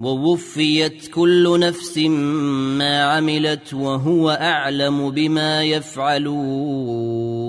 ووفيت كل نفس ما عملت وهو أعلم بما يفعلون